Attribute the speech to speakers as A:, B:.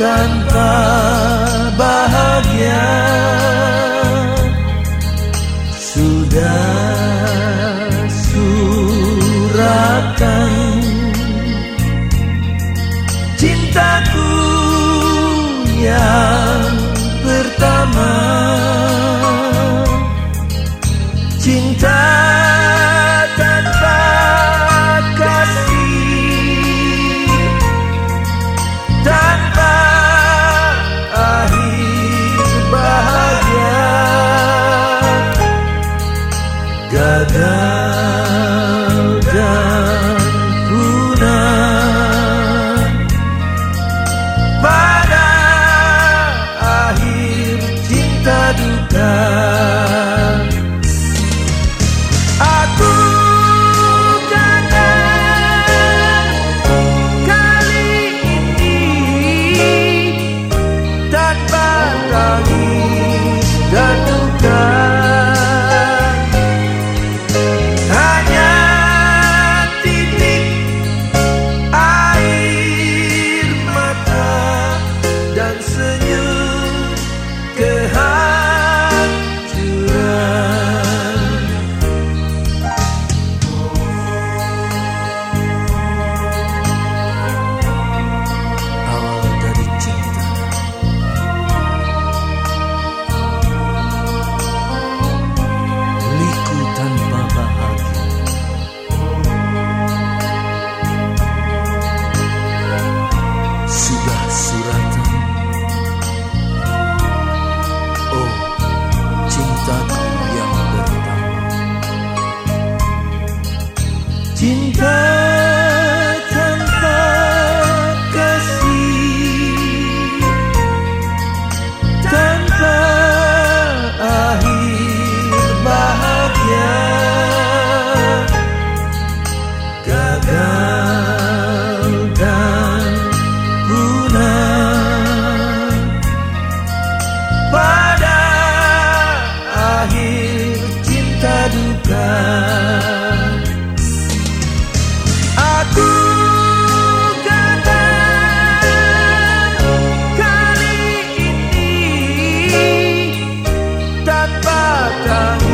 A: tanpa bahagia sudah suratan cintaku yang pertama. Cinta love. Natal.